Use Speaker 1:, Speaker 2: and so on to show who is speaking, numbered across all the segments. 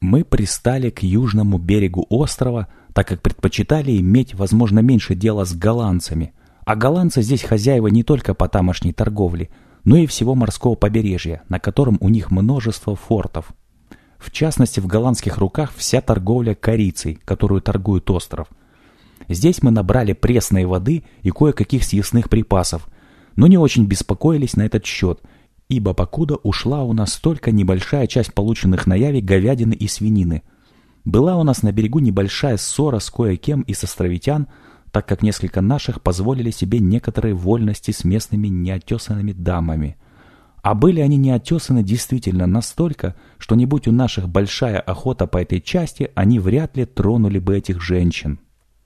Speaker 1: Мы пристали к южному берегу острова, так как предпочитали иметь, возможно, меньше дела с голландцами. А голландцы здесь хозяева не только по тамошней торговле, но и всего морского побережья, на котором у них множество фортов. В частности, в голландских руках вся торговля корицей, которую торгует остров. Здесь мы набрали пресной воды и кое-каких съестных припасов, но не очень беспокоились на этот счет – ибо покуда ушла у нас только небольшая часть полученных на яве говядины и свинины. Была у нас на берегу небольшая ссора с кое-кем из островитян, так как несколько наших позволили себе некоторые вольности с местными неотесанными дамами. А были они неотесаны действительно настолько, что не будь у наших большая охота по этой части, они вряд ли тронули бы этих женщин.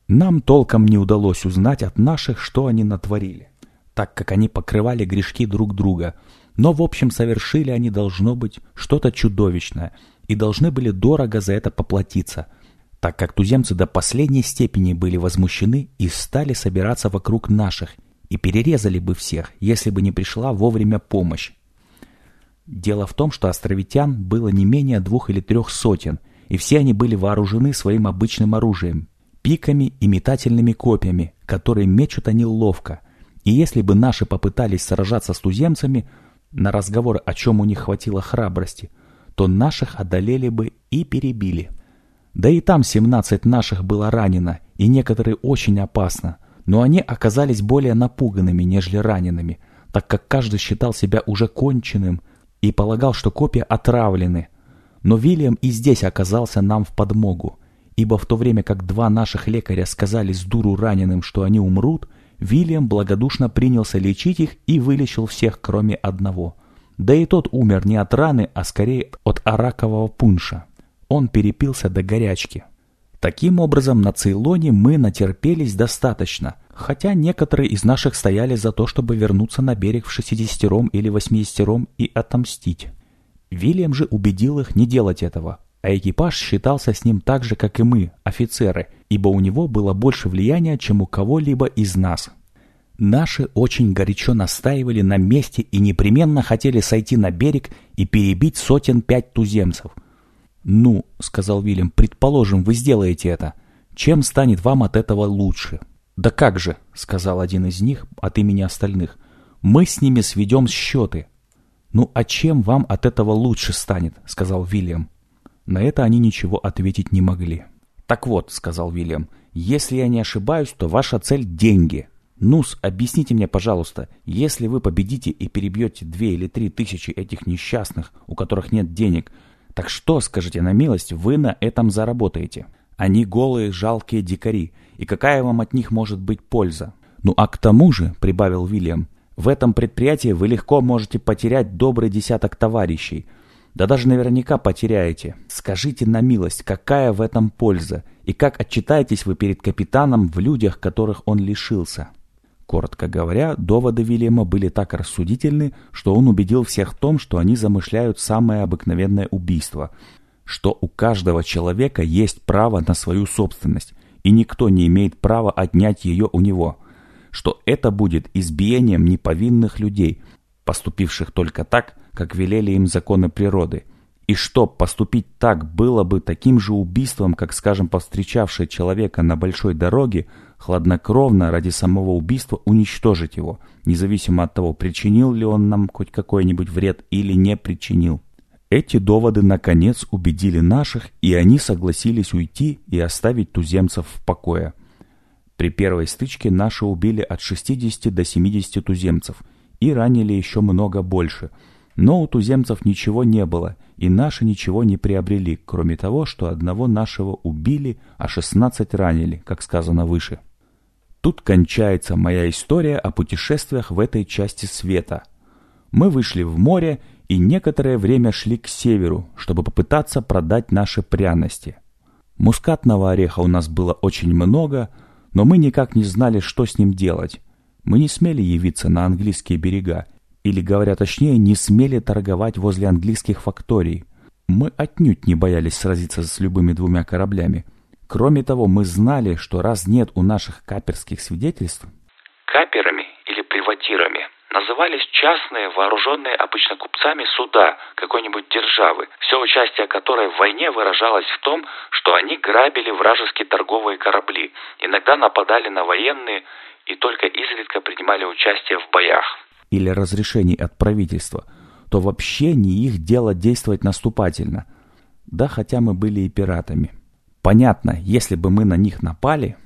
Speaker 1: Нам толком не удалось узнать от наших, что они натворили, так как они покрывали грешки друг друга – но, в общем, совершили они, должно быть, что-то чудовищное и должны были дорого за это поплатиться, так как туземцы до последней степени были возмущены и стали собираться вокруг наших, и перерезали бы всех, если бы не пришла вовремя помощь. Дело в том, что островитян было не менее двух или трех сотен, и все они были вооружены своим обычным оружием – пиками и метательными копьями, которые мечут они ловко. И если бы наши попытались сражаться с туземцами – на разговор, о чем у них хватило храбрости, то наших одолели бы и перебили. Да и там 17 наших было ранено, и некоторые очень опасно, но они оказались более напуганными, нежели ранеными, так как каждый считал себя уже конченным и полагал, что копья отравлены. Но Вильям и здесь оказался нам в подмогу, ибо в то время как два наших лекаря сказали с дуру раненым, что они умрут – Вильям благодушно принялся лечить их и вылечил всех, кроме одного. Да и тот умер не от раны, а скорее от аракового пунша. Он перепился до горячки. Таким образом, на Цейлоне мы натерпелись достаточно, хотя некоторые из наших стояли за то, чтобы вернуться на берег в шестидесятером или восьмидесятером и отомстить. Вильям же убедил их не делать этого, а экипаж считался с ним так же, как и мы, офицеры, ибо у него было больше влияния, чем у кого-либо из нас. Наши очень горячо настаивали на месте и непременно хотели сойти на берег и перебить сотен пять туземцев. «Ну», — сказал Вильям, — «предположим, вы сделаете это. Чем станет вам от этого лучше?» «Да как же», — сказал один из них от имени остальных, — «мы с ними сведем счеты». «Ну а чем вам от этого лучше станет?» — сказал Вильям. На это они ничего ответить не могли. «Так вот», — сказал Вильям, — «если я не ошибаюсь, то ваша цель — деньги. Нус, объясните мне, пожалуйста, если вы победите и перебьете две или три тысячи этих несчастных, у которых нет денег, так что, скажите на милость, вы на этом заработаете? Они голые, жалкие дикари, и какая вам от них может быть польза? Ну а к тому же, — прибавил Вильям, — в этом предприятии вы легко можете потерять добрый десяток товарищей — да даже наверняка потеряете. Скажите на милость, какая в этом польза? И как отчитаетесь вы перед капитаном в людях, которых он лишился? Коротко говоря, доводы Вильяма были так рассудительны, что он убедил всех в том, что они замышляют самое обыкновенное убийство, что у каждого человека есть право на свою собственность, и никто не имеет права отнять ее у него, что это будет избиением неповинных людей, поступивших только так, как велели им законы природы. И что, поступить так было бы таким же убийством, как, скажем, повстречавший человека на большой дороге, хладнокровно ради самого убийства уничтожить его, независимо от того, причинил ли он нам хоть какой-нибудь вред или не причинил. Эти доводы, наконец, убедили наших, и они согласились уйти и оставить туземцев в покое. При первой стычке наши убили от 60 до 70 туземцев и ранили еще много больше – но у туземцев ничего не было, и наши ничего не приобрели, кроме того, что одного нашего убили, а шестнадцать ранили, как сказано выше. Тут кончается моя история о путешествиях в этой части света. Мы вышли в море и некоторое время шли к северу, чтобы попытаться продать наши пряности. Мускатного ореха у нас было очень много, но мы никак не знали, что с ним делать. Мы не смели явиться на английские берега или, говоря точнее, не смели торговать возле английских факторий. Мы отнюдь не боялись сразиться с любыми двумя кораблями. Кроме того, мы знали, что раз нет у наших каперских свидетельств...
Speaker 2: Каперами или приватирами
Speaker 1: назывались частные, вооруженные обычно купцами суда какой-нибудь державы, все участие которой в войне выражалось в том, что они грабили вражеские торговые корабли, иногда нападали на военные и только изредка принимали участие в боях.
Speaker 2: Или разрешений от правительства, то вообще не их дело действовать наступательно. Да хотя мы были и пиратами. Понятно, если бы мы на них напали,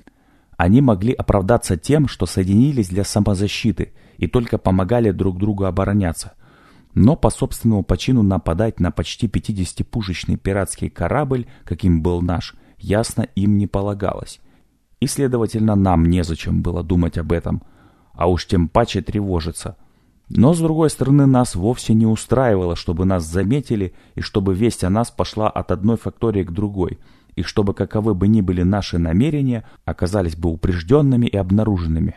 Speaker 2: они могли оправдаться тем, что соединились для самозащиты и только помогали друг другу обороняться. Но по собственному почину нападать на почти 50-пушечный пиратский корабль, каким был наш, ясно им не полагалось. И, следовательно, нам незачем было думать об этом, а уж тем паче тревожиться. Но, с другой стороны, нас вовсе не устраивало, чтобы нас заметили и чтобы весть о нас пошла от одной фактории к другой – и чтобы каковы бы ни были наши намерения, оказались бы упрежденными и обнаруженными.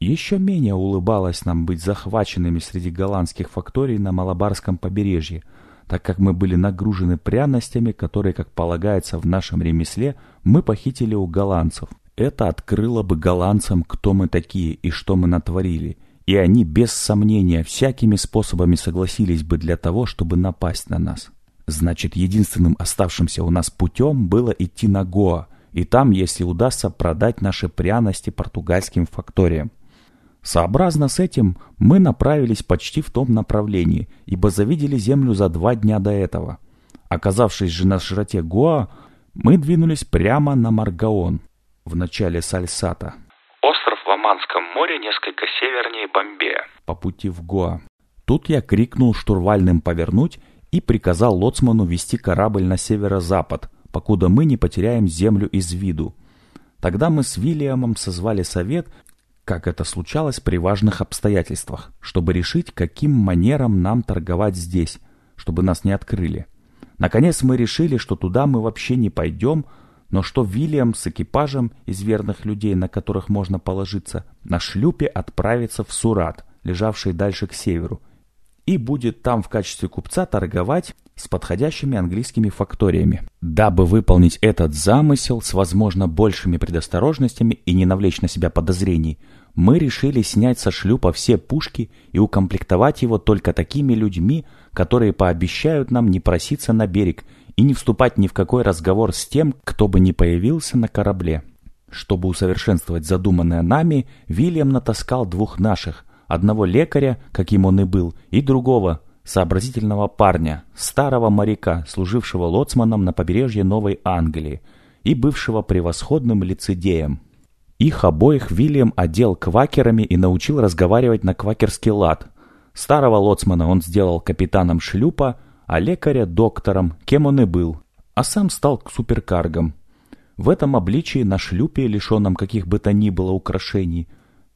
Speaker 2: Еще менее улыбалось нам быть захваченными среди голландских факторий на Малабарском побережье, так как мы были нагружены пряностями, которые, как полагается в нашем ремесле, мы похитили у голландцев. Это открыло бы голландцам, кто мы такие и что мы натворили, и они без сомнения всякими способами согласились бы для того, чтобы напасть на нас. Значит, единственным оставшимся у нас путем было идти на Гоа, и там, если удастся, продать наши пряности португальским факториям. Сообразно с этим мы направились почти в том направлении, ибо завидели землю за два дня до этого. Оказавшись же на широте Гоа, мы двинулись прямо на Маргаон, в начале Сальсата.
Speaker 1: Оманском море несколько севернее Бомбея.
Speaker 2: По пути в Гоа. Тут я крикнул штурвальным повернуть и приказал лоцману вести корабль на северо-запад, покуда мы не потеряем землю из виду. Тогда мы с Вильямом созвали совет, как это случалось при важных обстоятельствах, чтобы решить, каким манером нам торговать здесь, чтобы нас не открыли. Наконец мы решили, что туда мы вообще не пойдем, но что Вильям с экипажем из верных людей, на которых можно положиться, на шлюпе отправится в Сурат, лежавший дальше к северу, и будет там в качестве купца торговать с подходящими английскими факториями. Дабы выполнить этот замысел с, возможно, большими предосторожностями и не навлечь на себя подозрений, мы решили снять со шлюпа все пушки и укомплектовать его только такими людьми, которые пообещают нам не проситься на берег и не вступать ни в какой разговор с тем, кто бы не появился на корабле. Чтобы усовершенствовать задуманное нами, Вильям натаскал двух наших – одного лекаря, каким он и был, и другого, сообразительного парня, старого моряка, служившего лоцманом на побережье Новой Англии и бывшего превосходным лицедеем. Их обоих Вильям одел квакерами и научил разговаривать на квакерский лад. Старого лоцмана он сделал капитаном шлюпа, а лекаря — доктором, кем он и был, а сам стал суперкаргом. В этом обличии на шлюпе, лишенном каких бы то ни было украшений,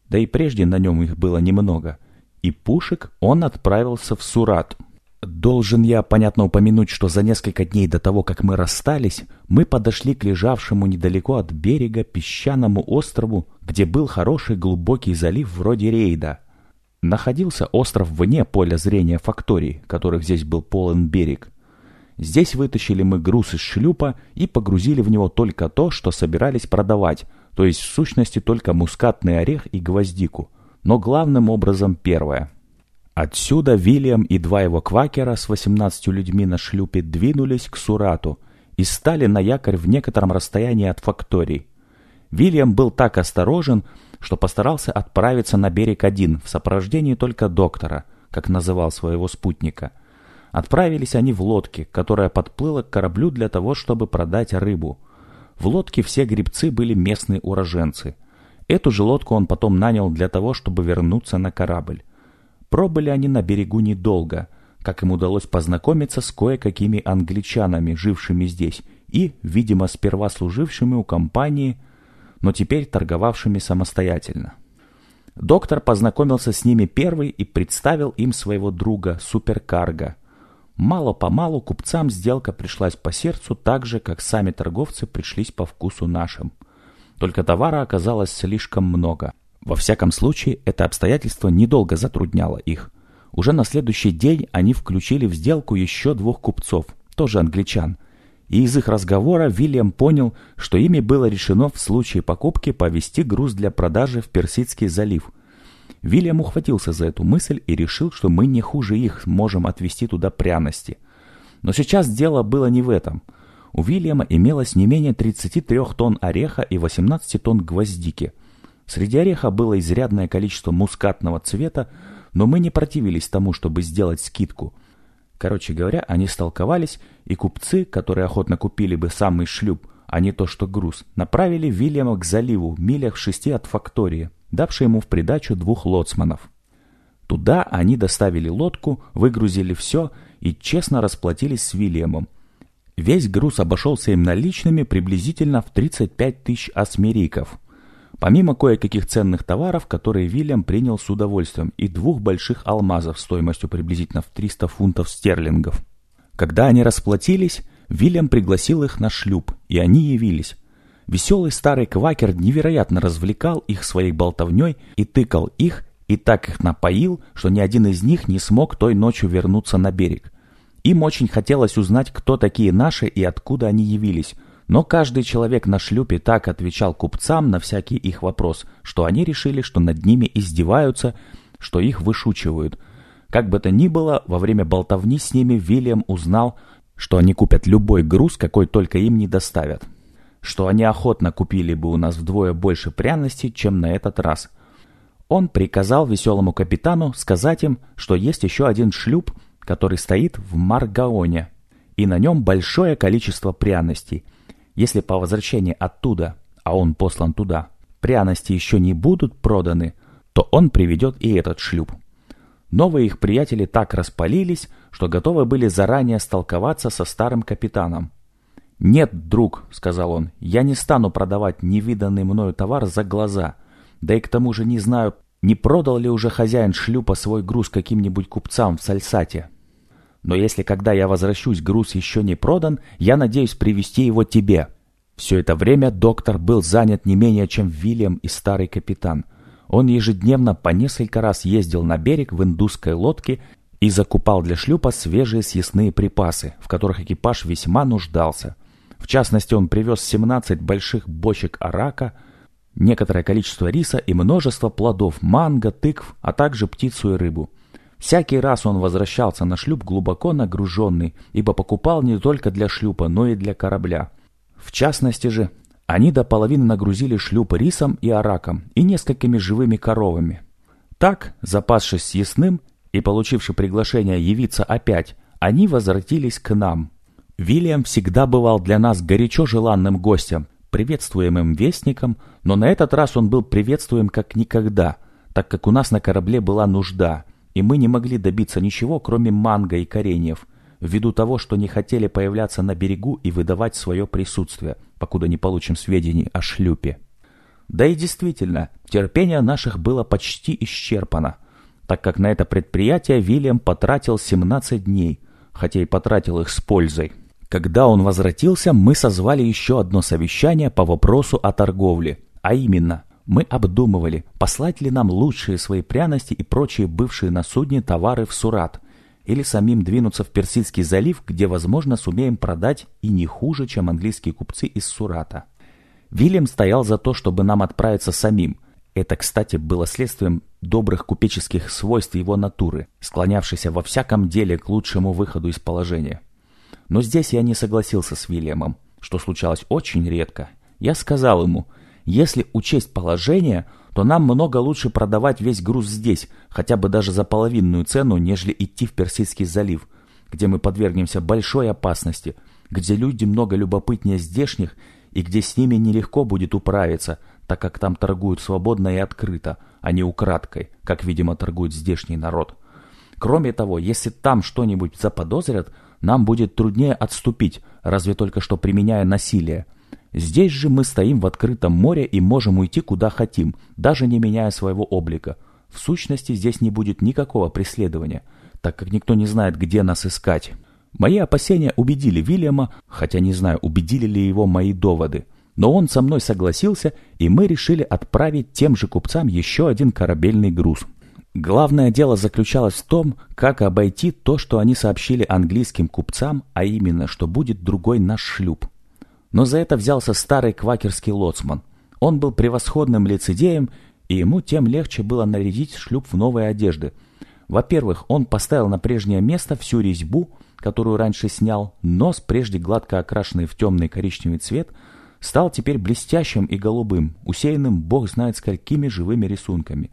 Speaker 2: да и прежде на нем их было немного, и пушек он отправился в Сурат. Должен я, понятно, упомянуть, что за несколько дней до того, как мы расстались, мы подошли к лежавшему недалеко от берега песчаному острову, где был хороший глубокий залив вроде рейда. Находился остров вне поля зрения факторий, которых здесь был полон берег. Здесь вытащили мы груз из шлюпа и погрузили в него только то, что собирались продавать, то есть в сущности только мускатный орех и гвоздику, но главным образом первое. Отсюда Вильям и два его квакера с 18 людьми на шлюпе двинулись к Сурату и стали на якорь в некотором расстоянии от факторий. Вильям был так осторожен, что постарался отправиться на берег один в сопровождении только доктора, как называл своего спутника. Отправились они в лодке, которая подплыла к кораблю для того, чтобы продать рыбу – в лодке все грибцы были местные уроженцы. Эту же лодку он потом нанял для того, чтобы вернуться на корабль. Пробыли они на берегу недолго, как им удалось познакомиться с кое-какими англичанами, жившими здесь, и, видимо, сперва служившими у компании, но теперь торговавшими самостоятельно. Доктор познакомился с ними первый и представил им своего друга, суперкарга – Мало-помалу купцам сделка пришлась по сердцу так же, как сами торговцы пришлись по вкусу нашим. Только товара оказалось слишком много. Во всяком случае, это обстоятельство недолго затрудняло их. Уже на следующий день они включили в сделку еще двух купцов, тоже англичан. И из их разговора Вильям понял, что ими было решено в случае покупки повести груз для продажи в Персидский залив.
Speaker 1: Вильям ухватился за эту мысль и решил, что мы не хуже их можем отвезти туда пряности. Но сейчас дело было не в этом. У Вильяма имелось не менее 33 тонн ореха и 18 тонн гвоздики. Среди ореха было изрядное количество мускатного цвета, но мы не противились тому, чтобы сделать скидку. Короче говоря, они столковались, и купцы, которые охотно купили бы самый шлюп, а не то что груз, направили Вильяма к заливу, милях в шести от фактории, давшей ему в придачу двух лоцманов. Туда они доставили лодку, выгрузили все и честно расплатились с Вильямом. Весь груз обошелся им наличными приблизительно в 35 тысяч осмериков. Помимо кое-каких ценных товаров, которые Вильям принял с удовольствием, и двух больших алмазов стоимостью приблизительно в 300 фунтов стерлингов. Когда они расплатились, Вильям пригласил их на шлюп, и они явились. Веселый старый квакер невероятно развлекал их своей болтовней и тыкал их, и так их напоил, что ни один из них не смог той ночью вернуться на берег. Им очень хотелось узнать, кто такие наши и откуда они явились, но каждый человек на шлюпе так отвечал купцам на всякий их вопрос, что они решили, что над ними издеваются, что их вышучивают. Как бы то ни было, во время болтовни с ними Вильям узнал, что они купят любой груз, какой только им не доставят. Что они охотно купили бы у нас вдвое больше пряностей, чем на этот раз. Он приказал веселому капитану сказать им, что есть еще один шлюп, который стоит в Маргаоне, и на нем большое количество пряностей. Если по возвращении оттуда, а он послан туда, пряности еще не будут проданы, то он приведет и этот шлюп. Новые их приятели так распалились, что готовы были заранее столковаться со старым капитаном. «Нет, друг», — сказал он, — «я не стану продавать невиданный мною товар за глаза, да и к тому же не знаю, не продал ли уже хозяин шлюпа свой груз каким-нибудь купцам в Сальсате. Но если когда я возвращусь, груз еще не продан, я надеюсь привести его тебе». Все это время доктор был занят не менее, чем Вильям и старый капитан — он ежедневно по несколько раз ездил на берег в индусской лодке и закупал для шлюпа свежие съестные припасы, в которых экипаж весьма нуждался. В частности, он привез 17 больших бочек арака, некоторое количество риса и множество плодов манго, тыкв, а также птицу и рыбу. Всякий раз он возвращался на шлюп глубоко нагруженный, ибо покупал не только для шлюпа, но и для корабля. В частности же, они до половины нагрузили шлюп рисом и араком и несколькими живыми коровами. Так, запасшись съестным и получивши приглашение явиться опять, они возвратились к нам. Вильям всегда бывал для нас горячо желанным гостем, приветствуемым вестником, но на этот раз он был приветствуем как никогда, так как у нас на корабле была нужда, и мы не могли добиться ничего, кроме манго и кореньев – ввиду того, что не хотели появляться на берегу и выдавать свое присутствие, покуда не получим сведений о шлюпе. Да и действительно, терпение наших было почти исчерпано, так как на это предприятие Вильям потратил 17 дней, хотя и потратил их с пользой. Когда он возвратился, мы созвали еще одно совещание по вопросу о торговле, а именно, мы обдумывали, послать ли нам лучшие свои пряности и прочие бывшие на судне товары в Сурат – или самим двинуться в Персидский залив, где, возможно, сумеем продать и не хуже, чем английские купцы из Сурата. Вильям стоял за то, чтобы нам отправиться самим. Это, кстати, было следствием добрых купеческих свойств его натуры, склонявшейся во всяком деле к лучшему выходу из положения. Но здесь я не согласился с Вильямом, что случалось очень редко. Я сказал ему, если учесть положение, то нам много лучше продавать весь груз здесь, хотя бы даже за половинную цену, нежели идти в Персидский залив, где мы подвергнемся большой опасности, где люди много любопытнее здешних и где с ними нелегко будет управиться, так как там торгуют свободно и открыто, а не украдкой, как, видимо, торгует здешний народ. Кроме того, если там что-нибудь заподозрят, нам будет труднее отступить, разве только что применяя насилие – Здесь же мы стоим в открытом море и можем уйти куда хотим, даже не меняя своего облика. В сущности, здесь не будет никакого преследования, так как никто не знает, где нас искать. Мои опасения убедили Вильяма, хотя не знаю, убедили ли его мои доводы. Но он со мной согласился, и мы решили отправить тем же купцам еще один корабельный груз. Главное дело заключалось в том, как обойти то, что они сообщили английским купцам, а именно, что будет другой наш шлюп. Но за это взялся старый квакерский лоцман. Он был превосходным лицедеем и ему тем легче было нарядить шлюп в новые одежды. Во-первых, он поставил на прежнее место всю резьбу, которую раньше снял, нос, прежде гладко окрашенный в темный коричневый цвет, стал теперь блестящим и голубым, усеянным бог знает сколькими живыми рисунками.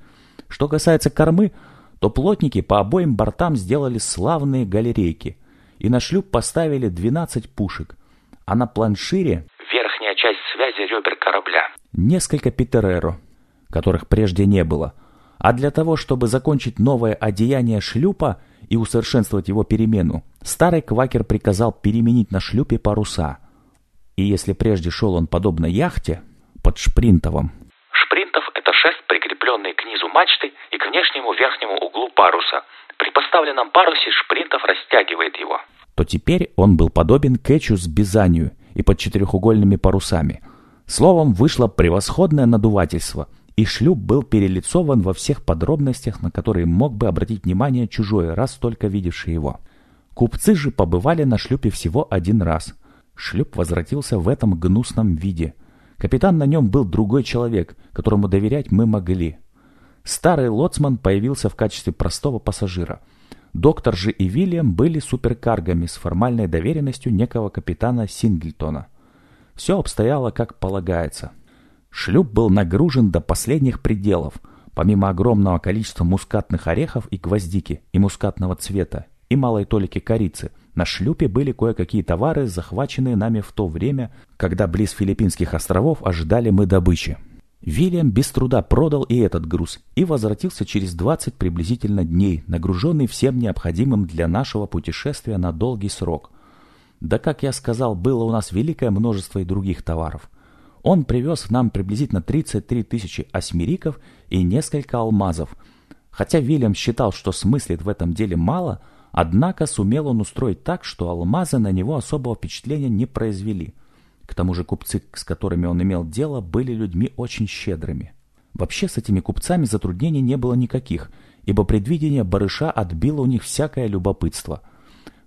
Speaker 1: Что касается кормы, то плотники по обоим бортам сделали славные галерейки, и на шлюп поставили 12 пушек, а на планшире
Speaker 2: верхняя часть связи ребер корабля.
Speaker 1: Несколько петереро, которых прежде не было. А для того, чтобы закончить новое одеяние шлюпа и усовершенствовать его перемену, старый квакер приказал переменить на шлюпе паруса. И если прежде шел он подобно яхте, под шпринтовым.
Speaker 2: Шпринтов – это шест, прикрепленный к низу мачты и к внешнему верхнему углу паруса. При поставленном парусе шпринтов растягивает его.
Speaker 1: То теперь он был подобен кетчу с бизанью и под четырехугольными парусами. Словом, вышло превосходное надувательство – и шлюп был перелицован во всех подробностях, на которые мог бы обратить внимание чужой, раз только видевший его. Купцы же побывали на шлюпе всего один раз. Шлюп возвратился в этом гнусном виде. Капитан на нем был другой человек, которому доверять мы могли. Старый лоцман появился в качестве простого пассажира. Доктор же и Вильям были суперкаргами с формальной доверенностью некого капитана Синглтона. Все обстояло как полагается – Шлюп был нагружен до последних пределов, помимо огромного количества мускатных орехов и гвоздики, и мускатного цвета, и малой толики корицы. На шлюпе были кое-какие товары, захваченные нами в то время, когда близ Филиппинских островов ожидали мы добычи. Вильям без труда продал и этот груз и возвратился через 20 приблизительно дней, нагруженный всем необходимым для нашего путешествия на долгий срок. Да, как я сказал, было у нас великое множество и других товаров. Он привез нам приблизительно 33 тысячи осьмериков и несколько алмазов. Хотя Вильям считал, что смыслит в этом деле мало, однако сумел он устроить так, что алмазы на него особого впечатления не произвели. К тому же купцы, с которыми он имел дело, были людьми очень щедрыми. Вообще с этими купцами затруднений не было никаких, ибо предвидение барыша отбило у них всякое любопытство –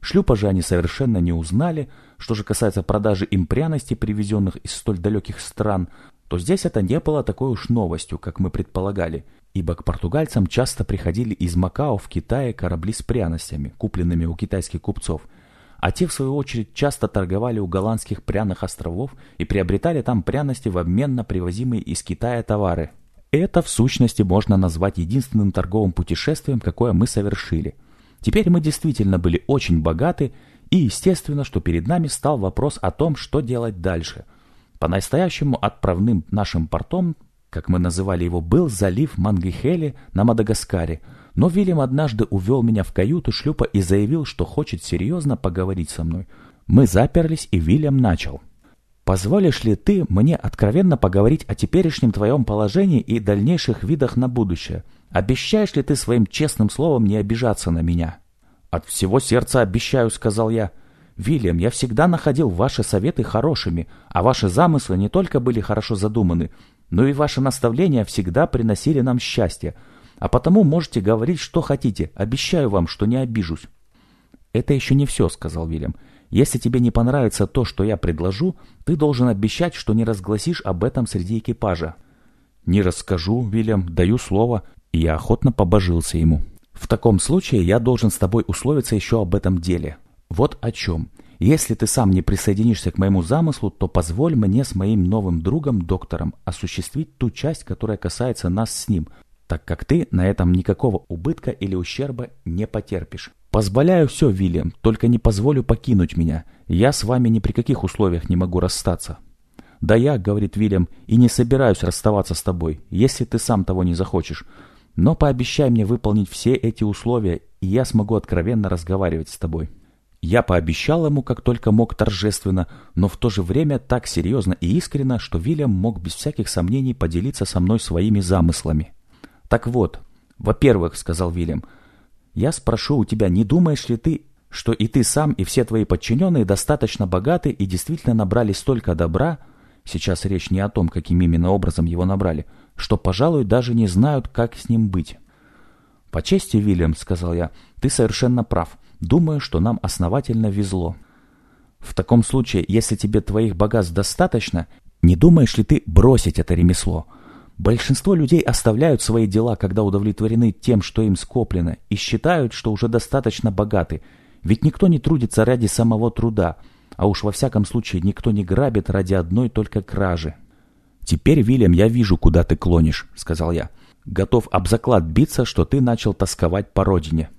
Speaker 1: Шлюпа же они совершенно не узнали. Что же касается продажи им пряностей, привезенных из столь далеких стран, то здесь это не было такой уж новостью, как мы предполагали, ибо к португальцам часто приходили из Макао в Китае корабли с пряностями, купленными у китайских купцов, а те, в свою очередь, часто торговали у голландских пряных островов и приобретали там пряности в обмен на привозимые из Китая товары. Это, в сущности, можно назвать единственным торговым путешествием, какое мы совершили – Теперь мы действительно были очень богаты, и естественно, что перед нами стал вопрос о том, что делать дальше. По-настоящему отправным нашим портом, как мы называли его, был залив Мангихели на Мадагаскаре, но Вильям однажды увел меня в каюту шлюпа и заявил, что хочет серьезно поговорить со мной. Мы заперлись, и Вильям начал. «Позволишь ли ты мне откровенно поговорить о теперешнем твоем положении и дальнейших видах на будущее?» Обещаешь ли ты своим честным словом не обижаться на меня?» «От всего сердца обещаю», — сказал я. «Вильям, я всегда находил ваши советы хорошими, а ваши замыслы не только были хорошо задуманы, но и ваши наставления всегда приносили нам счастье. А потому можете говорить, что хотите. Обещаю вам, что не обижусь». «Это еще не все», — сказал Вильям. «Если тебе не понравится то, что я предложу, ты должен обещать, что не разгласишь об этом среди экипажа». «Не расскажу, Вильям, даю слово и я охотно побожился ему. «В таком случае я должен с тобой условиться еще об этом деле. Вот о чем. Если ты сам не присоединишься к моему замыслу, то позволь мне с моим новым другом-доктором осуществить ту часть, которая касается нас с ним, так как ты на этом никакого убытка или ущерба не потерпишь. Позволяю все, Вильям, только не позволю покинуть меня. Я с вами ни при каких условиях не могу расстаться». «Да я, — говорит Вильям, — и не собираюсь расставаться с тобой, если ты сам того не захочешь. Но пообещай мне выполнить все эти условия, и я смогу откровенно разговаривать с тобой». Я пообещал ему, как только мог торжественно, но в то же время так серьезно и искренно, что Вильям мог без всяких сомнений поделиться со мной своими замыслами. «Так вот, во-первых, — сказал Вильям, — я спрошу у тебя, не думаешь ли ты, что и ты сам, и все твои подчиненные достаточно богаты и действительно набрали столько добра, сейчас речь не о том, каким именно образом его набрали, что, пожалуй, даже не знают, как с ним быть. «По чести, Вильям», — сказал я, — «ты совершенно прав. Думаю, что нам основательно везло. В таком случае, если тебе твоих богатств достаточно, не думаешь ли ты бросить это ремесло? Большинство людей оставляют свои дела, когда удовлетворены тем, что им скоплено, и считают, что уже достаточно богаты. Ведь никто не трудится ради самого труда, а уж во всяком случае никто не грабит ради одной только кражи. «Теперь, Вильям, я вижу, куда ты клонишь», — сказал я. «Готов об заклад биться, что ты начал тосковать по родине».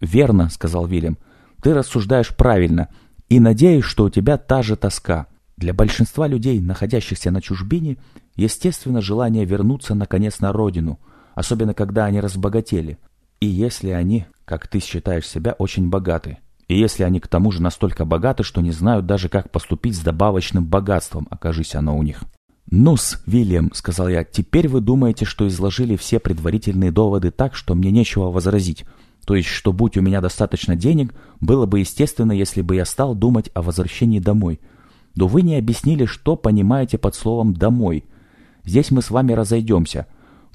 Speaker 1: «Верно», — сказал Вильям. «Ты рассуждаешь правильно, и надеюсь, что у тебя та же тоска. Для большинства людей, находящихся на чужбине, естественно желание вернуться наконец на родину, особенно когда они разбогатели. И если они, как ты считаешь себя, очень богаты. И если они к тому же настолько богаты, что не знают даже, как поступить с добавочным богатством, окажись оно у них. «Ну-с, Вильям», — сказал я, — «теперь вы думаете, что изложили все предварительные доводы так, что мне нечего возразить. То есть, что будь у меня достаточно денег, было бы естественно, если бы я стал думать о возвращении домой. Но вы не объяснили, что понимаете под словом «домой». Здесь мы с вами разойдемся.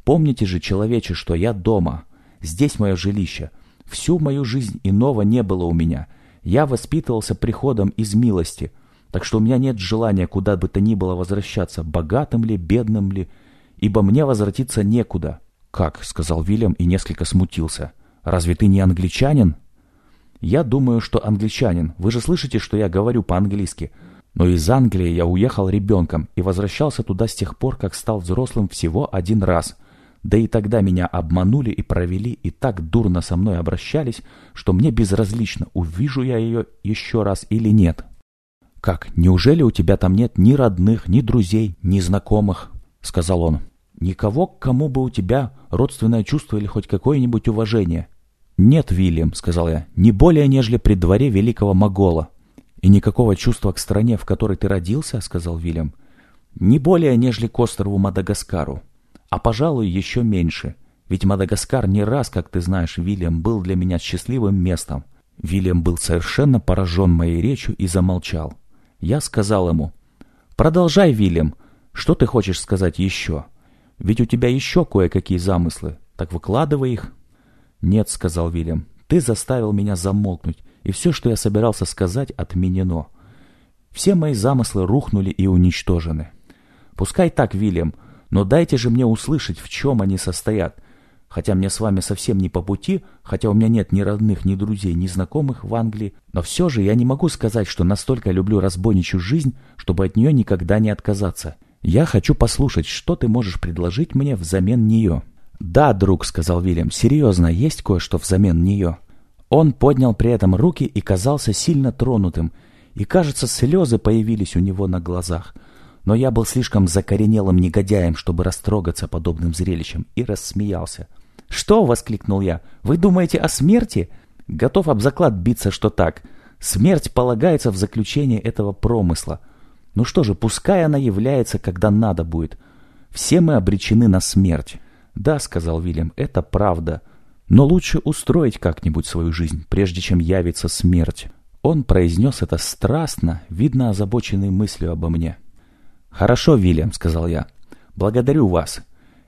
Speaker 1: Помните же, человече, что я дома. Здесь мое жилище. Всю мою жизнь иного не было у меня. Я воспитывался приходом из милости. Так что у меня нет желания куда бы то ни было возвращаться, богатым ли, бедным ли, ибо мне возвратиться некуда. «Как?» — сказал Вильям и несколько смутился. «Разве ты не англичанин?» «Я думаю, что англичанин. Вы же слышите, что я говорю по-английски. Но из Англии я уехал ребенком и возвращался туда с тех пор, как стал взрослым всего один раз. Да и тогда меня обманули и провели, и так дурно со мной обращались, что мне безразлично, увижу я ее еще раз или нет. «Как, неужели у тебя там нет ни родных, ни друзей, ни знакомых?» — сказал он. «Никого, к кому бы у тебя родственное чувство или хоть какое-нибудь уважение?» «Нет, Вильям», — сказал я, — «не более, нежели при дворе великого Могола». «И никакого чувства к стране, в которой ты родился», — сказал Вильям, — «не более, нежели к острову Мадагаскару. А, пожалуй, еще меньше. Ведь Мадагаскар не раз, как ты знаешь, Вильям, был для меня счастливым местом». Вильям был совершенно поражен моей речью и замолчал. Я сказал ему, «Продолжай, Вильям, что ты хочешь сказать еще? Ведь у тебя еще кое-какие замыслы, так выкладывай их». «Нет», — сказал Вильям, — «ты заставил меня замолкнуть и все, что я собирался сказать, отменено. Все мои замыслы рухнули и уничтожены. Пускай так, Вильям, но дайте же мне услышать, в чем они состоят. Хотя мне с вами совсем не по пути, хотя у меня нет ни родных, ни друзей, ни знакомых в Англии, но все же я не могу сказать, что настолько люблю разбойничью жизнь, чтобы от нее никогда не отказаться. Я хочу послушать, что ты можешь предложить мне взамен нее». «Да, друг», — сказал Вильям, — «серьезно, есть кое-что взамен нее». Он поднял при этом руки и казался сильно тронутым, и, кажется, слезы появились у него на глазах. Но я был слишком закоренелым негодяем, чтобы растрогаться подобным зрелищем, и рассмеялся. «Что?» — воскликнул я. «Вы думаете о смерти?» Готов об заклад биться, что так. Смерть полагается в заключение этого промысла. Ну что же, пускай она является, когда надо будет. Все мы обречены на смерть. «Да», — сказал Вильям, — «это правда». Но лучше устроить как-нибудь свою жизнь, прежде чем явится смерть. Он произнес это страстно, видно озабоченной мыслью обо мне. «Хорошо, Вильям», — сказал я. «Благодарю вас.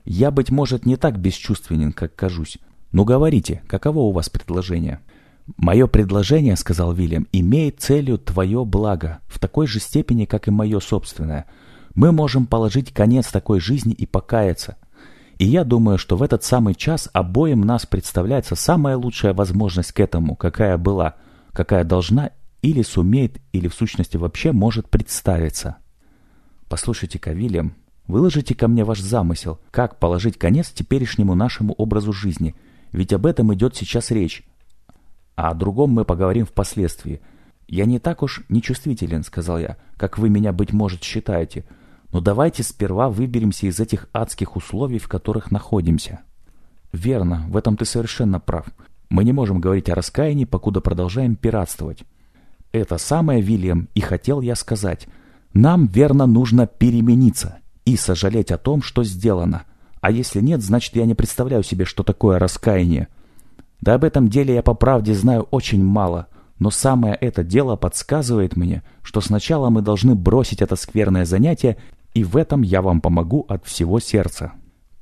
Speaker 1: Я, быть может, не так бесчувственен, как кажусь. Но говорите, каково у вас предложение?» «Мое предложение, — сказал Вильям, — имеет целью твое благо, в такой же степени, как и мое собственное. Мы можем положить конец такой жизни и покаяться. И я думаю, что в этот самый час обоим нас представляется самая лучшая возможность к этому, какая была, какая должна или сумеет, или в сущности вообще может представиться. Послушайте-ка, Вильям, выложите ко мне ваш замысел, как положить конец теперешнему нашему образу жизни, ведь об этом идет сейчас речь. А о другом мы поговорим впоследствии. Я не так уж нечувствителен, сказал я, как вы меня, быть может, считаете, — но давайте сперва выберемся из этих адских условий, в которых находимся. Верно, в этом ты совершенно прав. Мы не можем говорить о раскаянии, покуда продолжаем пиратствовать. Это самое, Вильям, и хотел я сказать. Нам, верно, нужно перемениться и сожалеть о том, что сделано. А если нет, значит, я не представляю себе, что такое раскаяние. Да об этом деле я по правде знаю очень мало, но самое это дело подсказывает мне, что сначала мы должны бросить это скверное занятие и в этом я вам помогу от всего сердца».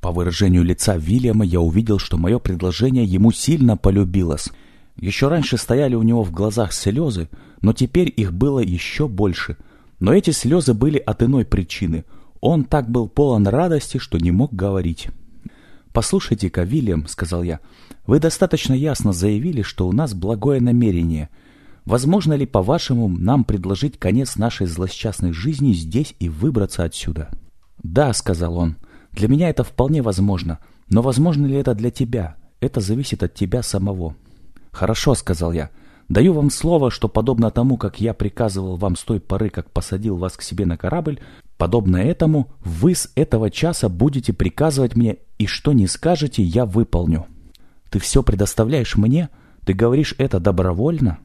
Speaker 1: По выражению лица Вильяма я увидел, что мое предложение ему сильно полюбилось. Еще раньше стояли у него в глазах слезы, но теперь их было еще больше. Но эти слезы были от иной причины. Он так был полон радости, что не мог говорить. «Послушайте-ка, Вильям», — сказал я, — «вы достаточно ясно заявили, что у нас благое намерение. Возможно ли, по-вашему, нам предложить конец нашей злосчастной жизни здесь и выбраться отсюда?» «Да», — сказал он, — «для меня это вполне возможно, но возможно ли это для тебя? Это зависит от тебя самого». «Хорошо», — сказал я, — Даю вам слово, что подобно тому, как я приказывал вам с той поры, как посадил вас к себе на корабль, подобно этому вы с этого часа будете приказывать мне, и что не скажете, я выполню. Ты все предоставляешь мне? Ты говоришь это добровольно?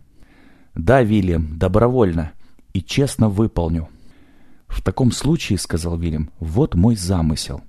Speaker 1: Да, Вильям, добровольно. И честно выполню. В таком случае, сказал Вильям, вот мой замысел.